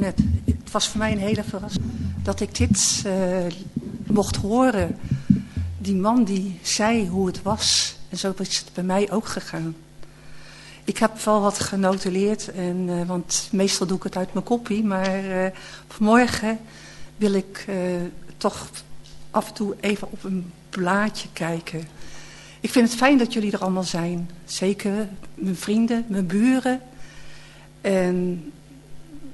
het... Was voor mij een hele verrassing dat ik dit uh, mocht horen. Die man die zei hoe het was. En zo is het bij mij ook gegaan. Ik heb wel wat genotuleerd, en, uh, want meestal doe ik het uit mijn kopie. Maar uh, vanmorgen wil ik toch af en toe even op een blaadje kijken. Ik vind het fijn dat jullie er allemaal zijn. Zeker mijn vrienden, mijn buren. En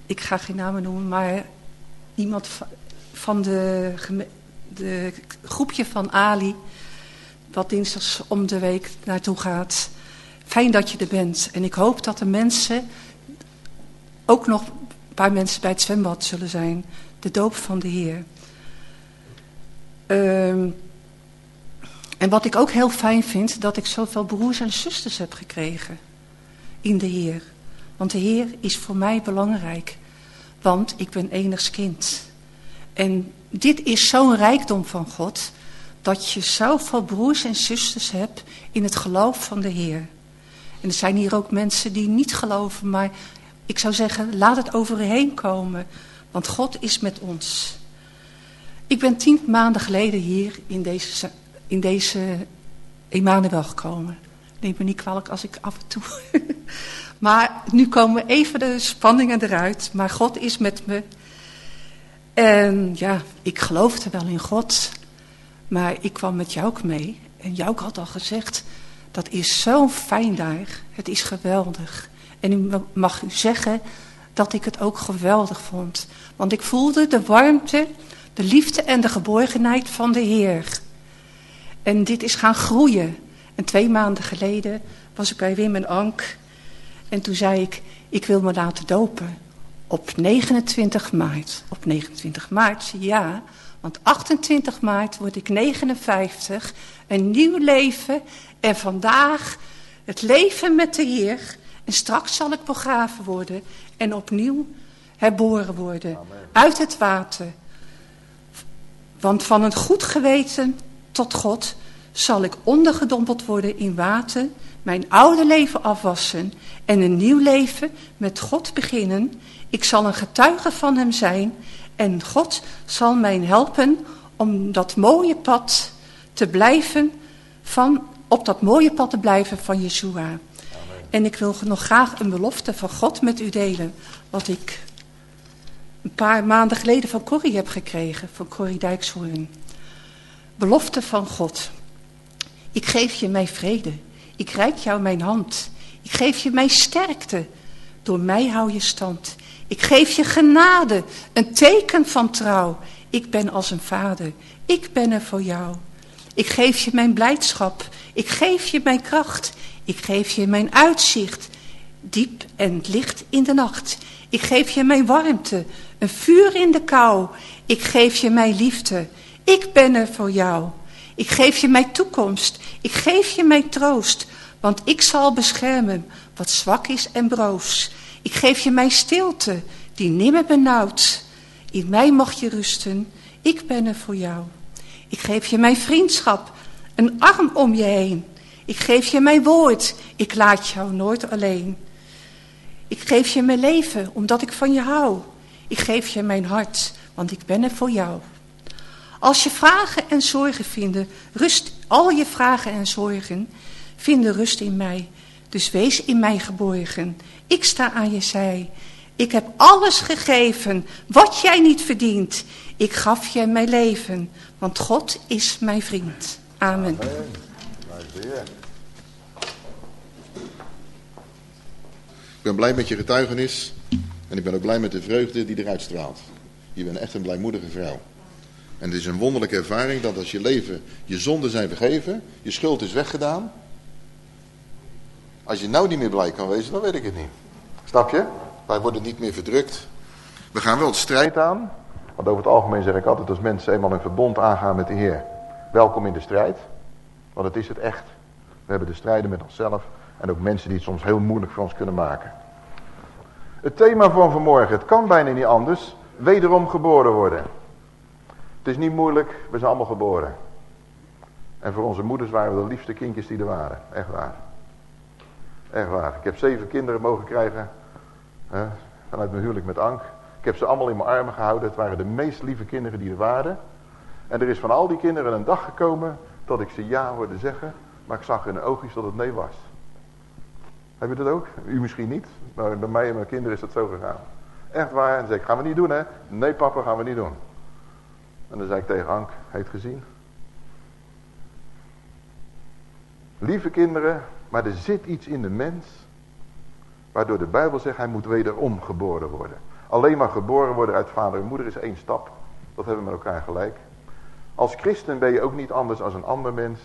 ik ga geen namen noemen, maar iemand van de, de groepje van Ali... wat dinsdags om de week naartoe gaat... Fijn dat je er bent. En ik hoop dat er mensen, ook nog een paar mensen bij het zwembad zullen zijn. De doop van de Heer. Um, en wat ik ook heel fijn vind, dat ik zoveel broers en zusters heb gekregen in de Heer. Want de Heer is voor mij belangrijk, want ik ben enigs kind. En dit is zo'n rijkdom van God, dat je zoveel broers en zusters hebt in het geloof van de Heer. En er zijn hier ook mensen die niet geloven, maar ik zou zeggen, laat het over komen. Want God is met ons. Ik ben tien maanden geleden hier in deze, in deze Emmanuel gekomen. Neem me niet kwalijk als ik af en toe... maar nu komen even de spanningen eruit. Maar God is met me. En ja, ik geloofde wel in God. Maar ik kwam met Jouk mee. En Jouk had al gezegd... Dat is zo fijn daar. Het is geweldig. En u mag u zeggen dat ik het ook geweldig vond. Want ik voelde de warmte, de liefde en de geborgenheid van de Heer. En dit is gaan groeien. En twee maanden geleden was ik bij Wim en Ank. En toen zei ik, ik wil me laten dopen. Op 29 maart. Op 29 maart, ja. Want 28 maart word ik 59. Een nieuw leven en vandaag het leven met de Heer. En straks zal ik begraven worden en opnieuw herboren worden. Amen. Uit het water. Want van een goed geweten tot God zal ik ondergedompeld worden in water, mijn oude leven afwassen en een nieuw leven met God beginnen. Ik zal een getuige van hem zijn en God zal mij helpen om dat mooie pad te blijven van op dat mooie pad te blijven van Yeshua. Amen. En ik wil nog graag een belofte van God met u delen. Wat ik een paar maanden geleden van Corrie heb gekregen. Van Corrie Dijkshoorn. Belofte van God. Ik geef je mijn vrede. Ik reik jou mijn hand. Ik geef je mijn sterkte. Door mij hou je stand. Ik geef je genade. Een teken van trouw. Ik ben als een vader. Ik ben er voor jou. Ik geef je mijn blijdschap. Ik geef je mijn kracht. Ik geef je mijn uitzicht. Diep en licht in de nacht. Ik geef je mijn warmte. Een vuur in de kou. Ik geef je mijn liefde. Ik ben er voor jou. Ik geef je mijn toekomst. Ik geef je mijn troost. Want ik zal beschermen wat zwak is en broos. Ik geef je mijn stilte, die nimmer benauwt. In mij mag je rusten. Ik ben er voor jou. Ik geef je mijn vriendschap, een arm om je heen. Ik geef je mijn woord, ik laat jou nooit alleen. Ik geef je mijn leven, omdat ik van je hou. Ik geef je mijn hart, want ik ben er voor jou. Als je vragen en zorgen vinden, rust al je vragen en zorgen, vinden rust in mij. Dus wees in mij geborgen. Ik sta aan je zij. Ik heb alles gegeven wat jij niet verdient. Ik gaf je mijn leven, want God is mijn vriend. Amen. Ik ben blij met je getuigenis en ik ben ook blij met de vreugde die eruit straalt. Je bent echt een blijmoedige vrouw. En het is een wonderlijke ervaring dat als je leven, je zonden zijn vergeven, je schuld is weggedaan. Als je nou niet meer blij kan wezen, dan weet ik het niet. Snap je? Wij worden niet meer verdrukt. We gaan wel de strijd aan. Want over het algemeen zeg ik altijd als mensen eenmaal een verbond aangaan met de Heer. Welkom in de strijd. Want het is het echt. We hebben de strijden met onszelf. En ook mensen die het soms heel moeilijk voor ons kunnen maken. Het thema van vanmorgen. Het kan bijna niet anders. Wederom geboren worden. Het is niet moeilijk. We zijn allemaal geboren. En voor onze moeders waren we de liefste kindjes die er waren. Echt waar. Echt waar. Ik heb zeven kinderen mogen krijgen. vanuit mijn huwelijk met Ank. Ik heb ze allemaal in mijn armen gehouden. Het waren de meest lieve kinderen die er waren. En er is van al die kinderen een dag gekomen dat ik ze ja hoorde zeggen. Maar ik zag in hun oogjes dat het nee was. Heb je dat ook? U misschien niet. Maar bij mij en mijn kinderen is dat zo gegaan. Echt waar. En zei ik, gaan we niet doen hè? Nee papa, gaan we niet doen. En dan zei ik tegen Ank, heeft gezien? Lieve kinderen, maar er zit iets in de mens. Waardoor de Bijbel zegt, hij moet wederom geboren worden. Alleen maar geboren worden uit vader en moeder is één stap. Dat hebben we met elkaar gelijk. Als christen ben je ook niet anders dan een ander mens.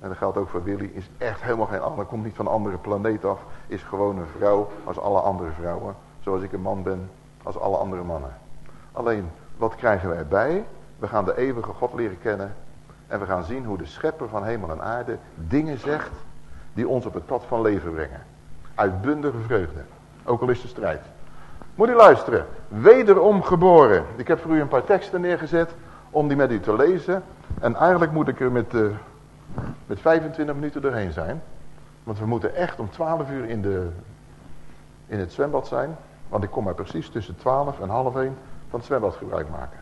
En dat geldt ook voor Willy. Is echt helemaal geen ander. Komt niet van een andere planeet af. Is gewoon een vrouw als alle andere vrouwen. Zoals ik een man ben als alle andere mannen. Alleen, wat krijgen wij bij? We gaan de eeuwige God leren kennen. En we gaan zien hoe de schepper van hemel en aarde dingen zegt die ons op het pad van leven brengen. Uitbundige vreugde. Ook al is de strijd. Moet u luisteren. Wederom geboren. Ik heb voor u een paar teksten neergezet om die met u te lezen. En eigenlijk moet ik er met, uh, met 25 minuten doorheen zijn. Want we moeten echt om 12 uur in, de, in het zwembad zijn. Want ik kom maar precies tussen 12 en half 1 van het zwembad gebruik maken.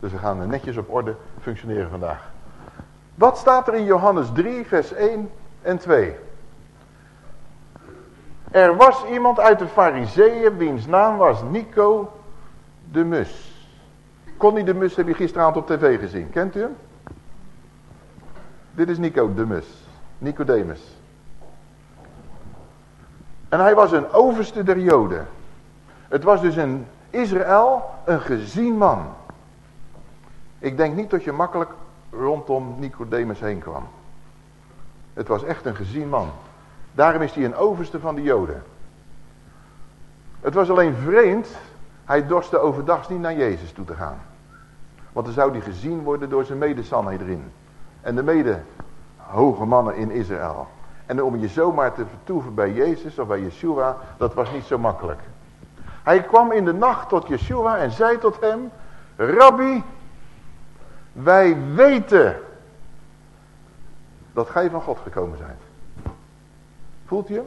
Dus we gaan netjes op orde functioneren vandaag. Wat staat er in Johannes 3 vers 1 en 2? Er was iemand uit de fariseeën wiens naam was Nico de Mus. Connie de Mus heb je gisteravond op tv gezien. Kent u hem? Dit is Nico de Mus. Nicodemus. En hij was een overste der Joden. Het was dus in Israël een gezien man. Ik denk niet dat je makkelijk rondom Nicodemus heen kwam. Het was echt een gezien man. Daarom is hij een overste van de Joden. Het was alleen vreemd, hij dorste overdags niet naar Jezus toe te gaan. Want dan zou hij gezien worden door zijn mede En de mede hoge mannen in Israël. En om je zomaar te vertoeven bij Jezus of bij Yeshua, dat was niet zo makkelijk. Hij kwam in de nacht tot Yeshua en zei tot hem, Rabbi, wij weten dat gij van God gekomen zijt. Voelt je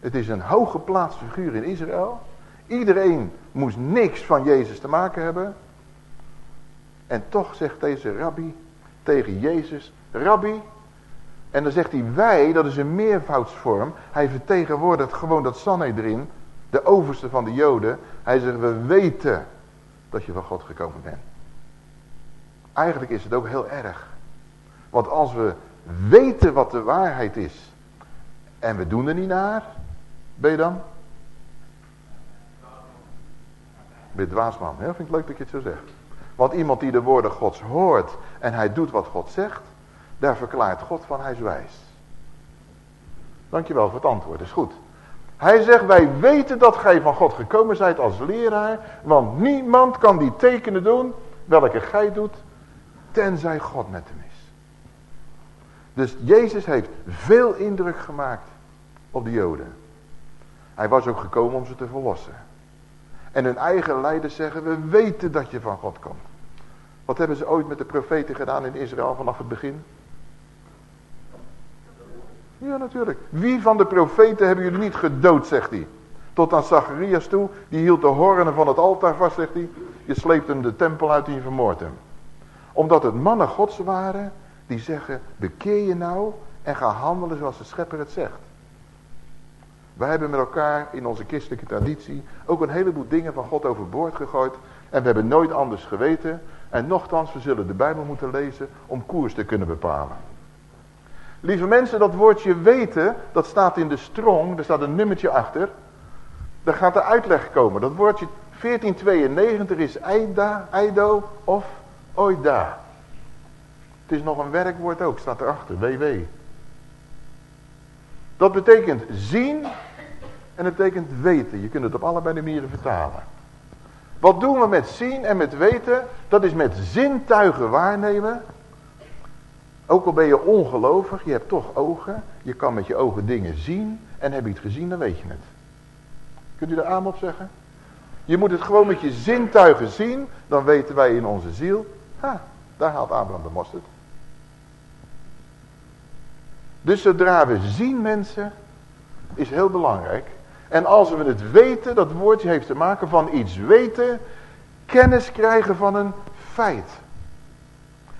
Het is een hooggeplaatst figuur in Israël. Iedereen moest niks van Jezus te maken hebben. En toch zegt deze rabbi tegen Jezus, rabbi, en dan zegt hij wij, dat is een meervoudsvorm. Hij vertegenwoordigt gewoon dat Sanhedrin, de overste van de Joden. Hij zegt, we weten dat je van God gekomen bent. Eigenlijk is het ook heel erg. Want als we weten wat de waarheid is en we doen er niet naar, ben je dan? Ben je dwaasman. Ja, vind ik leuk dat je het zo zegt. Want iemand die de woorden gods hoort en hij doet wat God zegt, daar verklaart God van hij is wijs. Dankjewel voor het antwoord, is goed. Hij zegt, wij weten dat gij van God gekomen zijt als leraar, want niemand kan die tekenen doen, welke gij doet, tenzij God met hem is. Dus Jezus heeft veel indruk gemaakt op de Joden. Hij was ook gekomen om ze te verlossen. En hun eigen leiders zeggen, we weten dat je van God komt. Wat hebben ze ooit met de profeten gedaan in Israël vanaf het begin? Ja, natuurlijk. Wie van de profeten hebben jullie niet gedood, zegt hij. Tot aan Zacharias toe, die hield de hornen van het altaar vast, zegt hij. Je sleept hem de tempel uit en je vermoordt hem. Omdat het mannen gods waren, die zeggen, bekeer je nou en ga handelen zoals de schepper het zegt. Wij hebben met elkaar in onze christelijke traditie ook een heleboel dingen van God overboord gegooid. En we hebben nooit anders geweten. En nochtans, we zullen de Bijbel moeten lezen om koers te kunnen bepalen. Lieve mensen, dat woordje weten, dat staat in de strong, er staat een nummertje achter. Daar gaat de uitleg komen. Dat woordje 1492 is eida, eido of oida. Het is nog een werkwoord ook, staat erachter, ww. Dat betekent zien en het betekent weten. Je kunt het op allebei de manieren vertalen. Wat doen we met zien en met weten? Dat is met zintuigen waarnemen. Ook al ben je ongelovig, je hebt toch ogen. Je kan met je ogen dingen zien. En heb je het gezien, dan weet je het. Kunt u er aan op zeggen? Je moet het gewoon met je zintuigen zien. Dan weten wij in onze ziel. Ha, daar haalt Abraham de mosterd. Dus zodra we zien mensen, is heel belangrijk. En als we het weten, dat woordje heeft te maken van iets weten, kennis krijgen van een feit.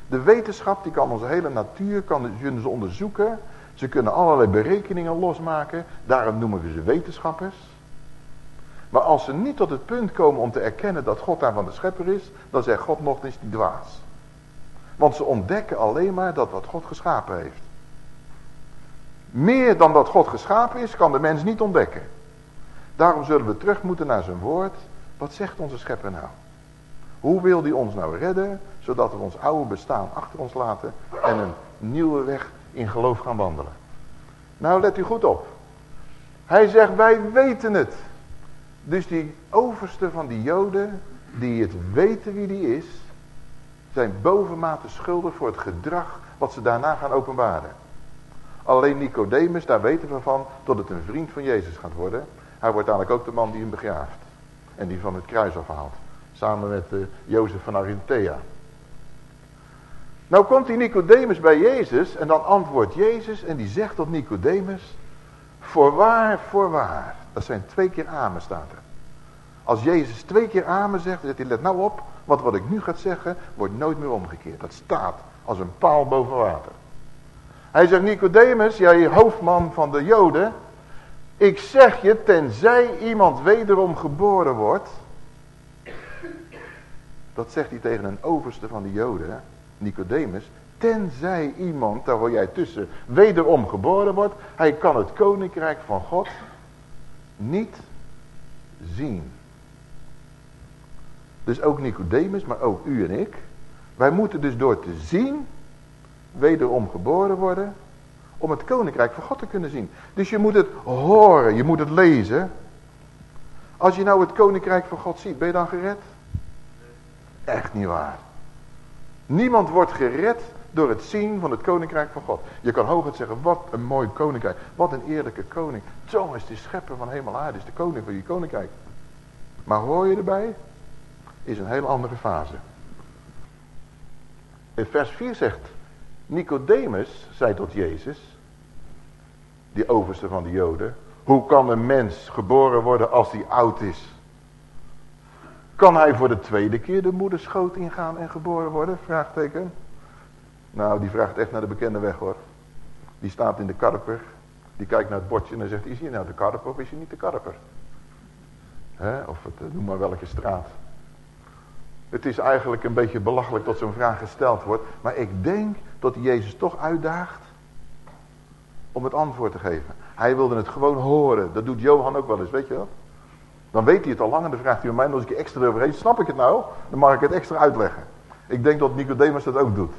De wetenschap die kan onze hele natuur, kan, ze onderzoeken. Ze kunnen allerlei berekeningen losmaken. Daarom noemen we ze wetenschappers. Maar als ze niet tot het punt komen om te erkennen dat God daar van de schepper is, dan zegt God nog eens die dwaas. Want ze ontdekken alleen maar dat wat God geschapen heeft. Meer dan dat God geschapen is, kan de mens niet ontdekken. Daarom zullen we terug moeten naar zijn woord. Wat zegt onze schepper nou? Hoe wil hij ons nou redden, zodat we ons oude bestaan achter ons laten en een nieuwe weg in geloof gaan wandelen? Nou, let u goed op. Hij zegt, wij weten het. Dus die overste van die joden, die het weten wie die is, zijn bovenmate schuldig voor het gedrag wat ze daarna gaan openbaren. Alleen Nicodemus, daar weten we van, tot het een vriend van Jezus gaat worden. Hij wordt eigenlijk ook de man die hem begraaft. En die van het kruis afhaalt. Samen met uh, Jozef van Arimathea. Nou komt die Nicodemus bij Jezus en dan antwoordt Jezus en die zegt tot Nicodemus. Voorwaar, voorwaar. Dat zijn twee keer amen staat er. Als Jezus twee keer amen zegt, zegt hij let nou op. Want wat ik nu ga zeggen wordt nooit meer omgekeerd. Dat staat als een paal boven water. Hij zegt Nicodemus, jij hoofdman van de joden. Ik zeg je, tenzij iemand wederom geboren wordt. Dat zegt hij tegen een overste van de joden, Nicodemus. Tenzij iemand, daar wil jij tussen, wederom geboren wordt. Hij kan het koninkrijk van God niet zien. Dus ook Nicodemus, maar ook u en ik. Wij moeten dus door te zien, wederom geboren worden, om het koninkrijk van God te kunnen zien. Dus je moet het horen, je moet het lezen. Als je nou het koninkrijk van God ziet, ben je dan gered? Echt niet waar. Niemand wordt gered door het zien van het koninkrijk van God. Je kan hooguit zeggen, wat een mooi koninkrijk. Wat een eerlijke koning. Zo is de schepper van hemel aarde, is de koning van je koninkrijk. Maar hoor je erbij? Is een hele andere fase. In vers 4 zegt, Nicodemus zei tot Jezus, die overste van de joden, hoe kan een mens geboren worden als hij oud is? Kan hij voor de tweede keer de moederschoot ingaan en geboren worden? Vraagteken. Nou, die vraagt echt naar de bekende weg hoor. Die staat in de karper. Die kijkt naar het bordje en dan zegt, is hij nou de karper of is hij niet de karper? Of het, eh, noem maar welke straat. Het is eigenlijk een beetje belachelijk dat zo'n vraag gesteld wordt. Maar ik denk dat Jezus toch uitdaagt om het antwoord te geven. Hij wilde het gewoon horen. Dat doet Johan ook wel eens, weet je wel. Dan weet hij het al lang en dan vraagt hij aan mij nog eens een keer extra eroverheen. Snap ik het nou? Dan mag ik het extra uitleggen. Ik denk dat Nicodemus dat ook doet.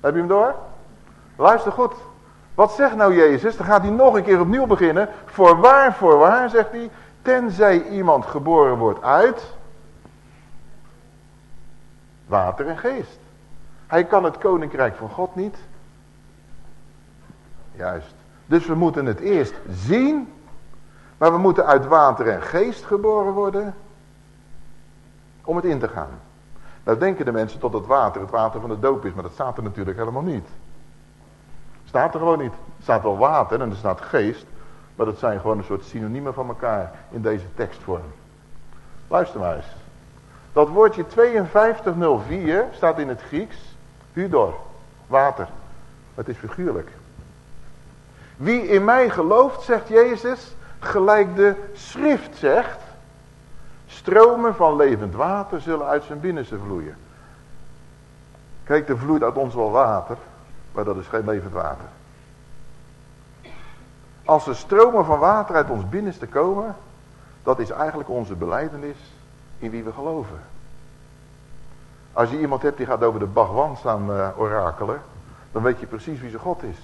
Heb je hem door? Luister goed. Wat zegt nou Jezus? Dan gaat hij nog een keer opnieuw beginnen. Voorwaar, voorwaar, zegt hij. Tenzij iemand geboren wordt uit water en geest. Hij kan het koninkrijk van God niet. Juist. Dus we moeten het eerst zien. Maar we moeten uit water en geest geboren worden. Om het in te gaan. Nou denken de mensen tot het water het water van de doop is. Maar dat staat er natuurlijk helemaal niet. Staat er gewoon niet. Er staat wel water en er staat geest. Maar dat zijn gewoon een soort synoniemen van elkaar in deze tekstvorm. Luister maar eens. Dat woordje 5204 staat in het Grieks. Hudor. Water. Het is figuurlijk. Wie in mij gelooft, zegt Jezus, gelijk de schrift zegt. Stromen van levend water zullen uit zijn binnenste vloeien. Kijk, er vloeit uit ons wel water, maar dat is geen levend water. Als er stromen van water uit ons binnenste komen, dat is eigenlijk onze beleidenis in wie we geloven. Als je iemand hebt die gaat over de Bagwan staan uh, orakelen, dan weet je precies wie zijn God is.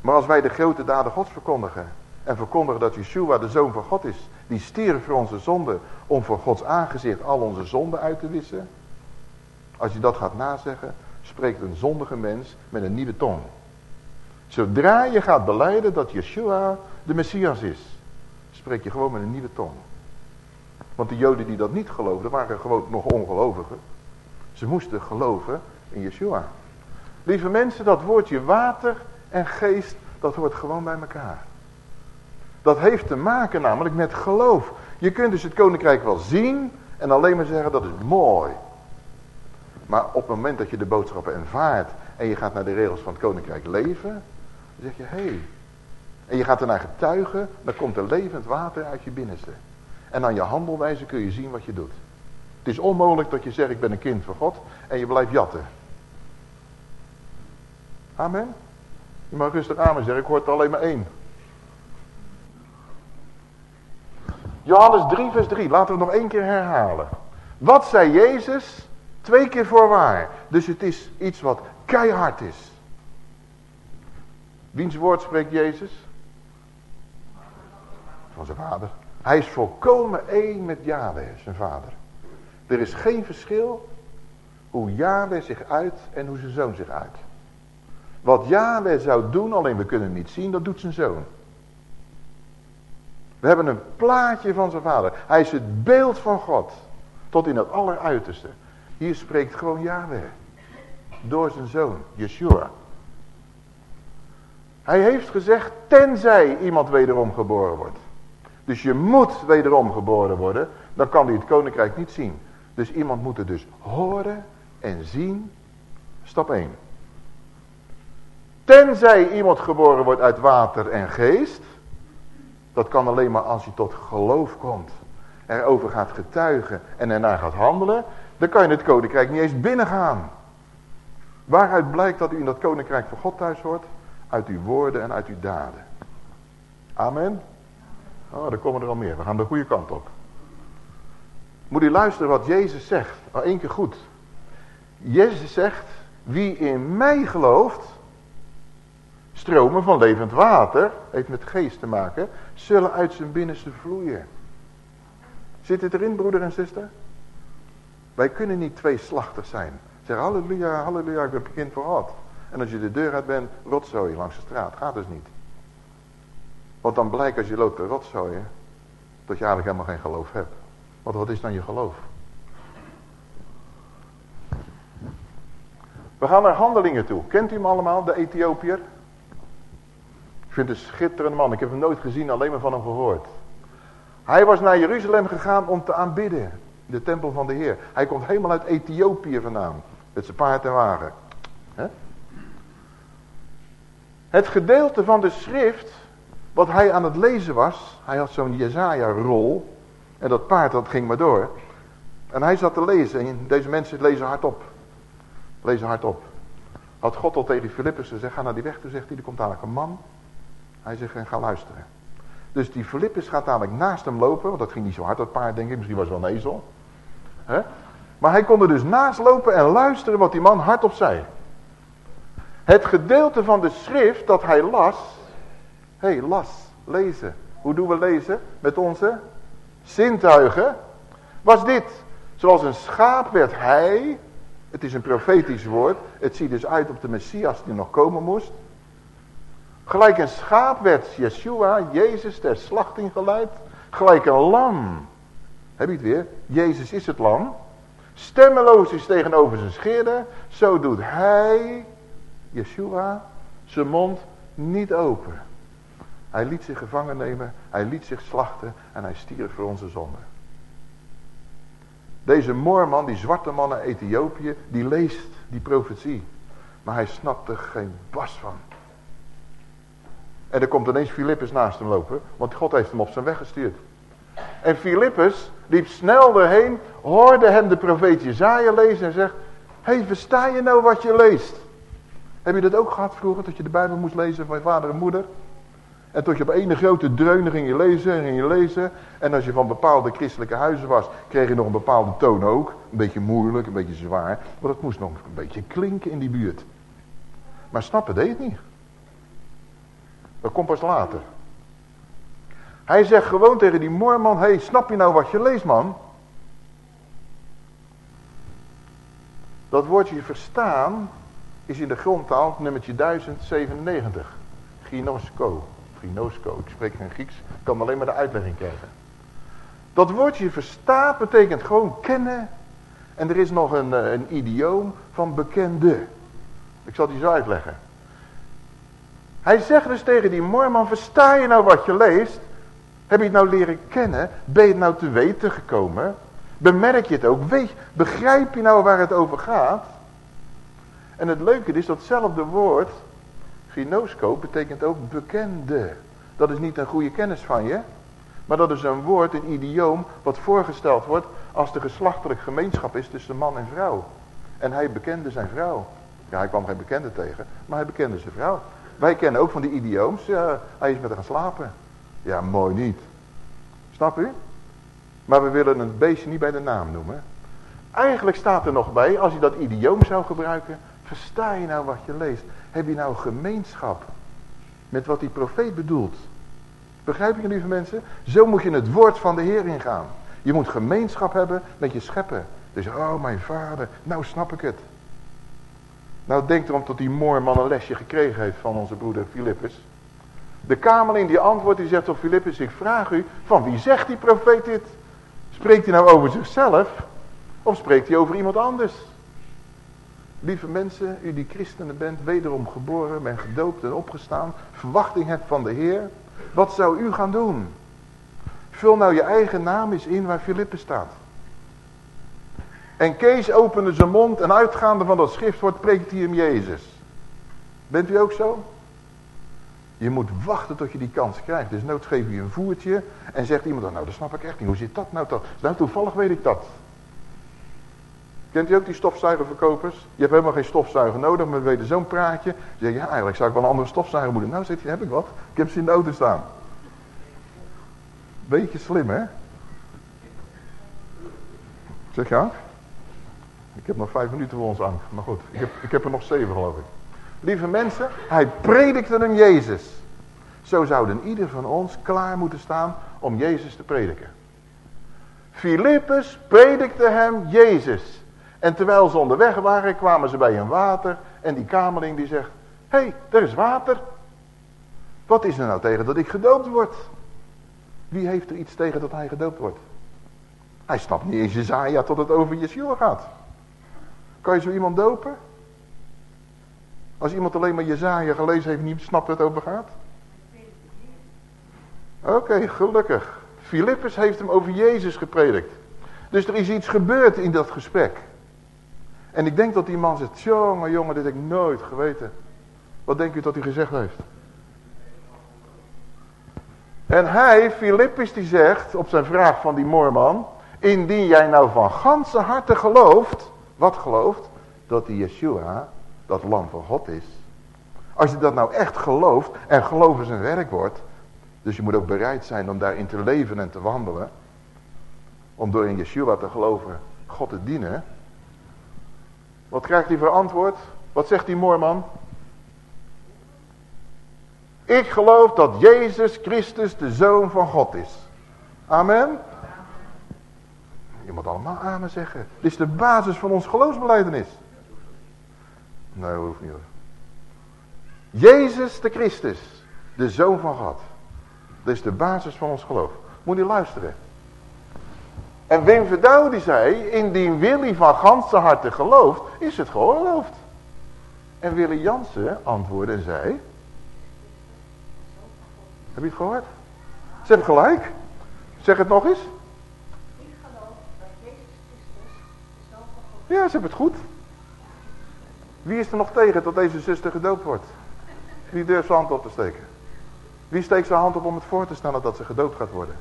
Maar als wij de grote daden gods verkondigen en verkondigen dat Yeshua de Zoon van God is, die stierf voor onze zonden om voor Gods aangezicht al onze zonden uit te wissen. Als je dat gaat nazeggen, spreekt een zondige mens met een nieuwe tong. Zodra je gaat beleiden dat Yeshua de Messias is, spreek je gewoon met een nieuwe tong. Want de joden die dat niet geloofden, waren gewoon nog ongelovigen. Ze moesten geloven in Yeshua. Lieve mensen, dat woordje water en geest, dat hoort gewoon bij elkaar. Dat heeft te maken namelijk met geloof. Je kunt dus het koninkrijk wel zien en alleen maar zeggen dat is mooi. Maar op het moment dat je de boodschappen ervaart en je gaat naar de regels van het koninkrijk leven, dan zeg je, hé. Hey. En je gaat ernaar getuigen, dan komt er levend water uit je binnenste. En aan je handelwijze kun je zien wat je doet. Het is onmogelijk dat je zegt, ik ben een kind van God en je blijft jatten. Amen. Je mag rustig amen zeggen, ik hoor er alleen maar één. Johannes 3 vers 3, laten we het nog één keer herhalen. Wat zei Jezus? Twee keer voorwaar. Dus het is iets wat keihard is. Wiens woord spreekt Jezus? Van zijn vader. Hij is volkomen één met Yahweh, zijn vader. Er is geen verschil hoe Yahweh zich uit en hoe zijn zoon zich uit. Wat Yahweh zou doen, alleen we kunnen het niet zien, dat doet zijn zoon. We hebben een plaatje van zijn vader. Hij is het beeld van God. Tot in het alleruiterste. Hier spreekt gewoon Yahweh. Door zijn zoon, Yeshua. Hij heeft gezegd, tenzij iemand wederom geboren wordt. Dus je moet wederom geboren worden. Dan kan hij het koninkrijk niet zien. Dus iemand moet het dus horen en zien. Stap 1. Tenzij iemand geboren wordt uit water en geest. Dat kan alleen maar als je tot geloof komt. Erover gaat getuigen en ernaar gaat handelen. Dan kan je het koninkrijk niet eens binnengaan. Waaruit blijkt dat u in dat koninkrijk van God thuis hoort? Uit uw woorden en uit uw daden. Amen. Oh, er komen er al meer. We gaan de goede kant op. Moet u luisteren wat Jezus zegt. Al één keer goed. Jezus zegt, wie in mij gelooft, stromen van levend water, heeft met geest te maken, zullen uit zijn binnenste vloeien. Zit het erin, broeder en zuster? Wij kunnen niet tweeslachtig zijn. Zeg halleluja, halleluja, ik ben bekend voor God. En als je de deur uit bent, rotzooi langs de straat. Gaat dus niet. Want dan blijkt als je loopt te rotzooien, dat je eigenlijk helemaal geen geloof hebt. Want wat is dan je geloof? We gaan naar handelingen toe. Kent u hem allemaal, de Ethiopiër? Ik vind het een schitterende man. Ik heb hem nooit gezien, alleen maar van hem gehoord. Hij was naar Jeruzalem gegaan om te aanbidden. De tempel van de Heer. Hij komt helemaal uit Ethiopië vandaan. Met zijn paard en wagen. Het gedeelte van de schrift. Wat hij aan het lezen was. Hij had zo'n Jezaja-rol. En dat paard dat ging maar door. En hij zat te lezen. En deze mensen lezen hardop. Lezen hardop. Had God al tegen Filippus gezegd. Ga naar die weg toe, zegt hij. Er komt eigenlijk een man. Hij zegt, ga luisteren. Dus die Filippus gaat dadelijk naast hem lopen. Want dat ging niet zo hard, dat paard denk ik. Misschien was wel een ezel. Maar hij kon er dus naast lopen en luisteren wat die man hardop zei. Het gedeelte van de schrift dat hij las. Hé, hey, las, lezen. Hoe doen we lezen? Met onze zintuigen. Was dit. Zoals een schaap werd hij. Het is een profetisch woord. Het ziet dus uit op de Messias die nog komen moest. Gelijk een schaap werd Yeshua, Jezus, ter slachting geleid. Gelijk een lam. Heb je het weer? Jezus is het lam. Stemmeloos is tegenover zijn scheerder. Zo doet hij, Yeshua, zijn mond niet open. Hij liet zich gevangen nemen. Hij liet zich slachten. En hij stierf voor onze zonde. Deze moorman, die zwarte man uit Ethiopië, die leest die profetie. Maar hij snapt er geen bas van. En er komt ineens Filippus naast hem lopen, want God heeft hem op zijn weg gestuurd. En Filippus liep snel erheen, hoorde hem de profeet Jezaja lezen en zegt, hé, versta je nou wat je leest? Heb je dat ook gehad vroeger, dat je de Bijbel moest lezen van je vader en moeder? En tot je op ene grote dreunen ging je lezen en ging je lezen. En als je van bepaalde christelijke huizen was, kreeg je nog een bepaalde toon ook. Een beetje moeilijk, een beetje zwaar. Maar dat moest nog een beetje klinken in die buurt. Maar snappen deed het niet. Dat komt pas later. Hij zegt gewoon tegen die moorman, hey, snap je nou wat je leest, man? Dat woordje verstaan is in de grondtaal nummertje 1097. Ginosko. Ginosko. Ik spreek geen Grieks, ik kan alleen maar de uitlegging krijgen. Dat woordje verstaan betekent gewoon kennen. En er is nog een, eh, een idioom van bekende. Ik zal die zo uitleggen. Hij zegt dus tegen die moorman, versta je nou wat je leest? Heb je het nou leren kennen? Ben je het nou te weten gekomen? Bemerk je het ook? Weet, begrijp je nou waar het over gaat? En het leuke is, datzelfde woord, ginooscoop, betekent ook bekende. Dat is niet een goede kennis van je, maar dat is een woord, een idioom, wat voorgesteld wordt als de geslachtelijk gemeenschap is tussen man en vrouw. En hij bekende zijn vrouw. Ja, hij kwam geen bekende tegen, maar hij bekende zijn vrouw. Wij kennen ook van die idiooms, hij is met haar gaan slapen. Ja, mooi niet. Snap u? Maar we willen een beestje niet bij de naam noemen. Eigenlijk staat er nog bij, als je dat idioom zou gebruiken, versta je nou wat je leest? Heb je nou gemeenschap met wat die profeet bedoelt? Begrijp je lieve mensen? Zo moet je het woord van de Heer ingaan. Je moet gemeenschap hebben met je schepper. Dus, oh mijn vader, nou snap ik het. Nou denk erom tot die moorman een lesje gekregen heeft van onze broeder Filippus. De kamerling die antwoordt, die zegt op Filippus, ik vraag u, van wie zegt die profeet dit? Spreekt hij nou over zichzelf? Of spreekt hij over iemand anders? Lieve mensen, u die christenen bent, wederom geboren, bent gedoopt en opgestaan, verwachting hebt van de Heer. Wat zou u gaan doen? Vul nou je eigen naam eens in waar Filippus staat. En Kees opende zijn mond en uitgaande van dat schriftwoord preekt hij hem Jezus. Bent u ook zo? Je moet wachten tot je die kans krijgt. Dus noods geef je een voertje en zegt iemand, nou dat snap ik echt niet. Hoe zit dat nou toch? Nou toevallig weet ik dat. Kent u ook die stofzuigerverkopers? Je hebt helemaal geen stofzuiger nodig, maar we weten zo'n praatje. Je zegt, ja eigenlijk zou ik wel een andere stofzuiger moeten. Nou zegt hij, heb ik wat? Ik heb ze in de auto staan. Beetje slim hè? Zeg ja? Ik heb nog vijf minuten voor ons aan. Maar goed, ik heb, ik heb er nog zeven geloof ik. Lieve mensen, hij predikte hem Jezus. Zo zouden ieder van ons klaar moeten staan om Jezus te prediken. Filippus predikte hem Jezus. En terwijl ze onderweg waren, kwamen ze bij een water. En die kamerling die zegt, hé, hey, er is water. Wat is er nou tegen dat ik gedoopt word? Wie heeft er iets tegen dat hij gedoopt wordt? Hij snapt niet eens Jezaja tot het over Yeshua gaat. Kan je zo iemand dopen? Als iemand alleen maar Jezaja gelezen heeft, niet snapt waar het over gaat? Oké, gelukkig. Filippus heeft hem over Jezus gepredikt. Dus er is iets gebeurd in dat gesprek. En ik denk dat die man zegt, jongen, jongen, dit heb ik nooit geweten. Wat denkt u dat hij gezegd heeft? En hij, Filippus, die zegt op zijn vraag van die moorman... Indien jij nou van ganse harte gelooft... Wat gelooft? Dat die Yeshua, dat lam van God is. Als je dat nou echt gelooft en geloven zijn werk wordt... Dus je moet ook bereid zijn om daarin te leven en te wandelen. Om door in Yeshua te geloven God te dienen. Wat krijgt hij voor antwoord? Wat zegt die moorman? Ik geloof dat Jezus Christus de Zoon van God is. Amen. Je moet allemaal amen zeggen. Dit is de basis van ons geloofsbeleidenis. Nee, hoeft niet hoor. Jezus de Christus, de Zoon van God. Dat is de basis van ons geloof. Moet je luisteren. En Wim Verdouw die zei, indien Willy van ganse harte gelooft, is het geoorloofd. En Willy Jansen antwoordde en zei, heb je het gehoord? Ze hebben gelijk. Zeg het nog eens. Ja, ze hebben het goed. Wie is er nog tegen dat deze zuster gedoopt wordt? Wie durft zijn hand op te steken? Wie steekt zijn hand op om het voor te stellen dat ze gedoopt gaat worden?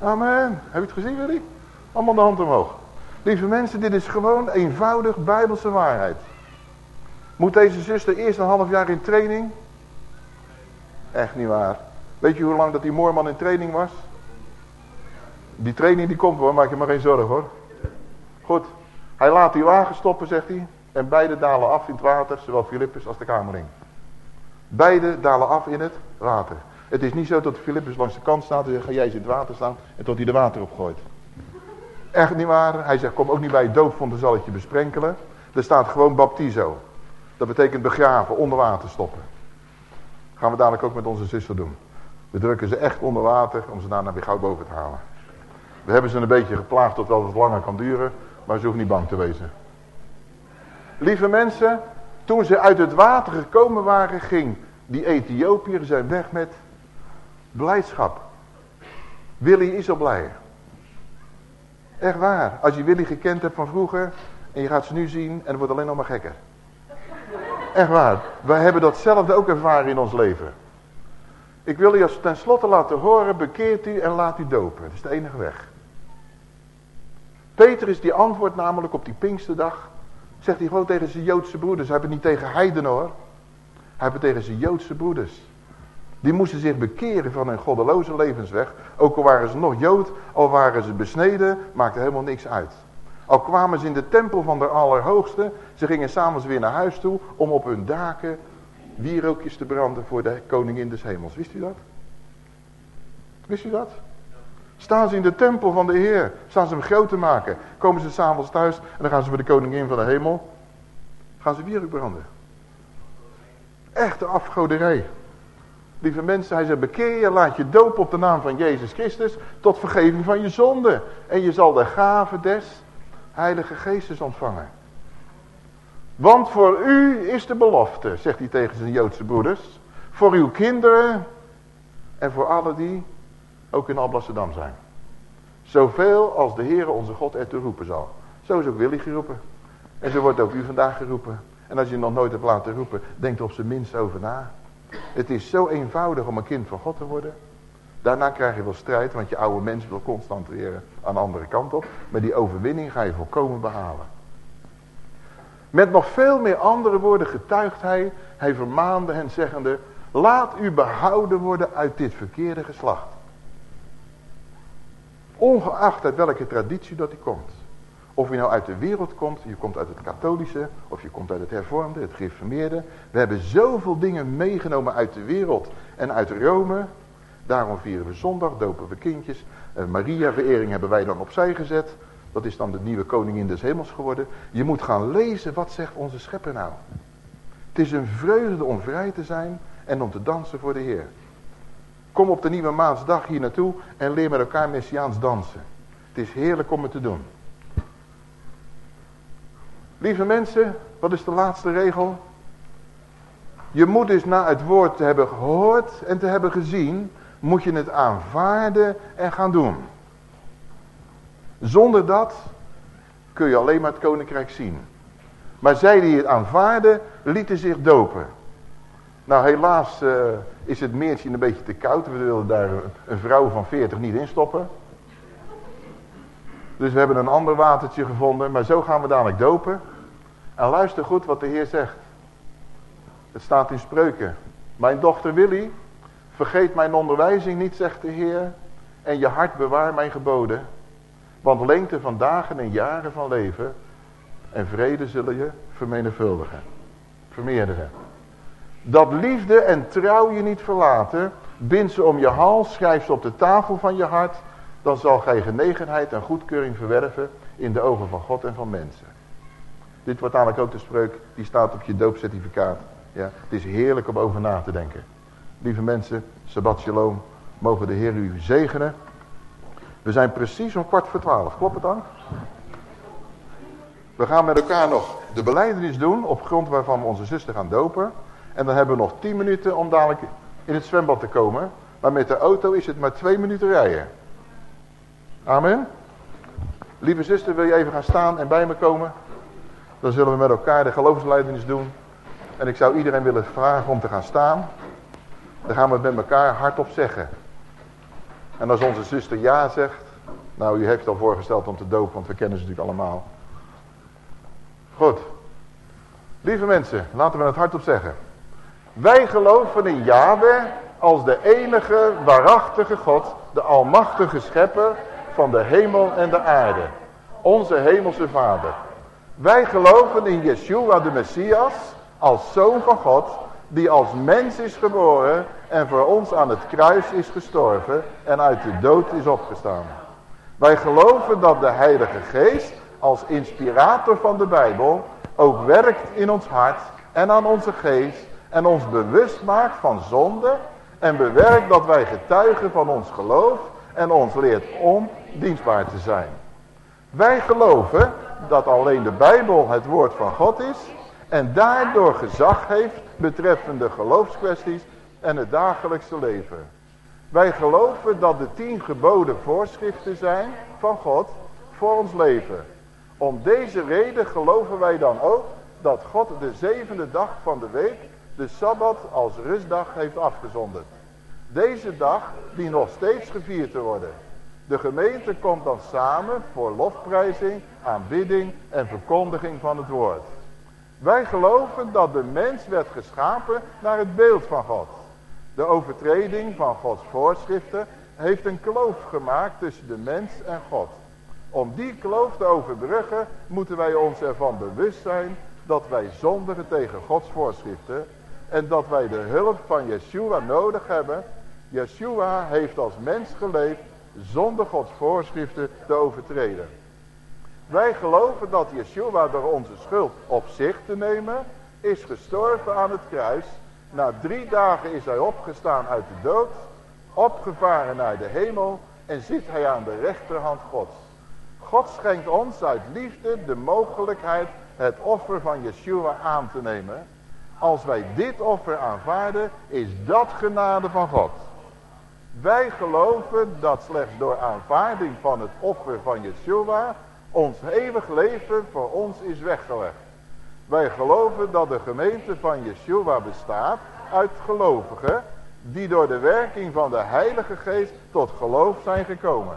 Amen. Amen. Heb je het gezien jullie? Allemaal de hand omhoog. Lieve mensen, dit is gewoon eenvoudig bijbelse waarheid. Moet deze zuster eerst een half jaar in training? Echt niet waar. Weet je hoe lang dat die moorman in training was? Die training die komt hoor, maak je maar geen zorgen hoor. Goed. Hij laat die wagen stoppen, zegt hij. En beide dalen af in het water, zowel Filippus als de kamerling. Beide dalen af in het water. Het is niet zo dat Filippus langs de kant staat en zegt, ga jij eens in het water staan en tot hij de water opgooit. Echt niet waar. Hij zegt, kom ook niet bij het doopvond, dan zal ik je besprenkelen. Er staat gewoon baptizo. Dat betekent begraven, onder water stoppen. Gaan we dadelijk ook met onze zuster doen. We drukken ze echt onder water om ze daarna weer gauw boven te halen. We hebben ze een beetje geplaagd tot wel het langer kan duren. Maar ze hoeft niet bang te wezen. Lieve mensen, toen ze uit het water gekomen waren, ging die Ethiopiër zijn weg met blijdschap. Willy is al blij. Echt waar. Als je Willy gekend hebt van vroeger en je gaat ze nu zien en het wordt alleen nog maar gekker. Echt waar. Wij hebben datzelfde ook ervaren in ons leven. Ik wil je tenslotte laten horen, bekeert u en laat u dopen. Dat is de enige weg. Petrus die antwoordt namelijk op die Pinksterdag. Zegt hij gewoon tegen zijn Joodse broeders. Hij heeft het niet tegen heidenen hoor. Hij heeft het tegen zijn Joodse broeders. Die moesten zich bekeren van hun goddeloze levensweg. Ook al waren ze nog Jood, al waren ze besneden, maakte helemaal niks uit. Al kwamen ze in de tempel van de Allerhoogste, ze gingen s'avonds weer naar huis toe om op hun daken wierookjes te branden voor de koningin des hemels. Wist u dat? Wist u dat? Staan ze in de tempel van de Heer, staan ze hem groot te maken. Komen ze s'avonds thuis en dan gaan ze voor de koningin van de hemel, gaan ze wierook branden. Echte afgoderij. Lieve mensen, hij zegt, bekeer je, laat je dopen op de naam van Jezus Christus tot vergeving van je zonde. En je zal de gave des Heilige Geestes ontvangen. Want voor u is de belofte, zegt hij tegen zijn Joodse broeders. Voor uw kinderen en voor alle die ook in Alblasserdam zijn. Zoveel als de Heere onze God er te roepen zal. Zo is ook Willy geroepen. En zo wordt ook u vandaag geroepen. En als je nog nooit hebt laten roepen, denk er op zijn minst over na. Het is zo eenvoudig om een kind van God te worden. Daarna krijg je wel strijd, want je oude mens wil constant weer aan de andere kant op. Maar die overwinning ga je volkomen behalen. Met nog veel meer andere woorden getuigt hij. Hij vermaande hen zeggende. Laat u behouden worden uit dit verkeerde geslacht. Ongeacht uit welke traditie dat hij komt. Of je nou uit de wereld komt, je komt uit het katholische, of je komt uit het hervormde, het gereformeerde. We hebben zoveel dingen meegenomen uit de wereld en uit Rome. Daarom vieren we zondag, dopen we kindjes. Uh, Maria-verering hebben wij dan opzij gezet. Dat is dan de nieuwe koningin des hemels geworden. Je moet gaan lezen, wat zegt onze schepper nou? Het is een vreugde om vrij te zijn en om te dansen voor de Heer. Kom op de nieuwe maansdag hier naartoe en leer met elkaar Messiaans dansen. Het is heerlijk om het te doen. Lieve mensen, wat is de laatste regel? Je moet dus na het woord te hebben gehoord en te hebben gezien, moet je het aanvaarden en gaan doen. Zonder dat kun je alleen maar het koninkrijk zien. Maar zij die het aanvaarden, lieten zich dopen. Nou helaas uh, is het meertje een beetje te koud. We wilden daar een vrouw van 40 niet in stoppen. Dus we hebben een ander watertje gevonden. Maar zo gaan we dadelijk dopen. En luister goed wat de Heer zegt. Het staat in spreuken. Mijn dochter Willy, vergeet mijn onderwijzing niet, zegt de Heer. En je hart bewaar mijn geboden. Want lengte van dagen en jaren van leven en vrede zullen je vermenigvuldigen. Vermeerderen. Dat liefde en trouw je niet verlaten. Bind ze om je hals, schrijf ze op de tafel van je hart. Dan zal gij genegenheid en goedkeuring verwerven in de ogen van God en van mensen. Dit wordt eigenlijk ook de spreuk, die staat op je doopcertificaat. Ja, het is heerlijk om over na te denken. Lieve mensen, Sabbat Shalom, mogen de Heer u zegenen. We zijn precies om kwart voor twaalf, klopt het dan? We gaan met elkaar nog de beleidenis doen, op grond waarvan we onze zuster gaan dopen. En dan hebben we nog tien minuten om dadelijk in het zwembad te komen. Maar met de auto is het maar twee minuten rijden. Amen. Lieve zuster, wil je even gaan staan en bij me komen? Dan zullen we met elkaar de geloofsleidenis doen. En ik zou iedereen willen vragen om te gaan staan. Dan gaan we het met elkaar hardop zeggen. En als onze zuster ja zegt. Nou, u heeft al voorgesteld om te dopen, want we kennen ze natuurlijk allemaal. Goed. Lieve mensen, laten we het hardop zeggen. Wij geloven in Yahweh als de enige waarachtige God, de almachtige schepper van de hemel en de aarde. Onze hemelse vader. Wij geloven in Yeshua de Messias als zoon van God, die als mens is geboren en voor ons aan het kruis is gestorven en uit de dood is opgestaan. Wij geloven dat de Heilige Geest als inspirator van de Bijbel ook werkt in ons hart en aan onze geest en ons bewust maakt van zonde en bewerkt dat wij getuigen van ons geloof en ons leert om dienstbaar te zijn. Wij geloven dat alleen de Bijbel het woord van God is en daardoor gezag heeft betreffende geloofskwesties en het dagelijkse leven. Wij geloven dat de tien geboden voorschriften zijn van God voor ons leven. Om deze reden geloven wij dan ook dat God de zevende dag van de week, de Sabbat, als rustdag heeft afgezonderd. Deze dag die nog steeds gevierd te worden. De gemeente komt dan samen voor lofprijzing, aanbidding en verkondiging van het woord. Wij geloven dat de mens werd geschapen naar het beeld van God. De overtreding van Gods voorschriften heeft een kloof gemaakt tussen de mens en God. Om die kloof te overbruggen moeten wij ons ervan bewust zijn dat wij zondigen tegen Gods voorschriften en dat wij de hulp van Yeshua nodig hebben. Yeshua heeft als mens geleefd zonder Gods voorschriften te overtreden. Wij geloven dat Yeshua door onze schuld op zich te nemen is gestorven aan het kruis. Na drie dagen is hij opgestaan uit de dood, opgevaren naar de hemel en zit hij aan de rechterhand Gods. God schenkt ons uit liefde de mogelijkheid het offer van Yeshua aan te nemen. Als wij dit offer aanvaarden, is dat genade van God. Wij geloven dat slechts door aanvaarding van het offer van Yeshua ons eeuwig leven voor ons is weggelegd. Wij geloven dat de gemeente van Yeshua bestaat uit gelovigen die door de werking van de Heilige Geest tot geloof zijn gekomen.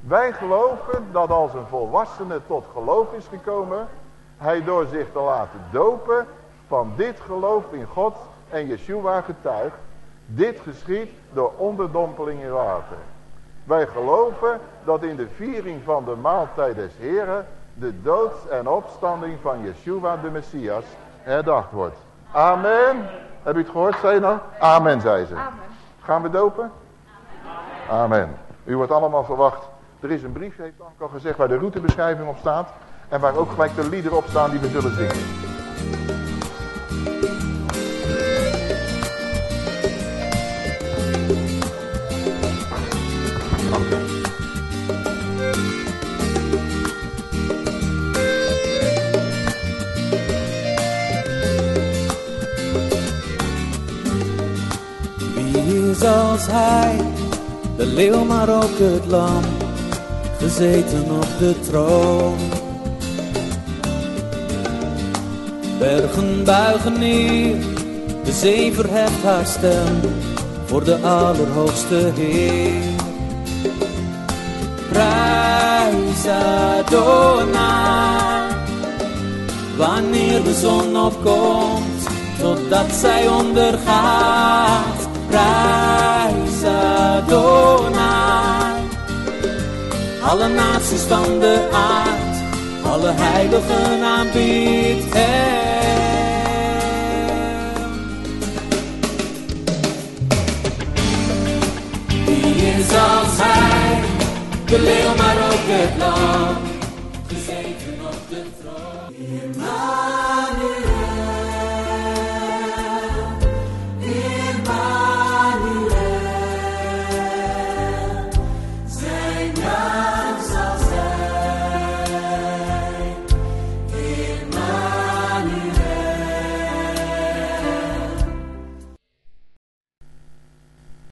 Wij geloven dat als een volwassene tot geloof is gekomen, hij door zich te laten dopen van dit geloof in God en Yeshua getuigt. Dit geschiet door onderdompeling in water. Wij geloven dat in de viering van de maaltijd des Heren de dood en opstanding van Yeshua de Messias herdacht wordt. Amen. Heb je het gehoord, nou? Amen, zei ze. Amen. Gaan we dopen? Amen. Amen. U wordt allemaal verwacht. Er is een brief, heeft Anke al gezegd, waar de routebeschrijving op staat. En waar ook gelijk de liederen op staan die we zullen zingen. Als hij, de leeuw maar ook het lam, gezeten op de troon. Bergen buigen neer, de zee verheft haar stem voor de Allerhoogste Heer. Prijs Adonai, wanneer de zon opkomt, totdat zij ondergaat prijs Adonai. Alle naties van de aard, alle heiligen aanbiedt Wie is als zijn de leeuw maar ook het land.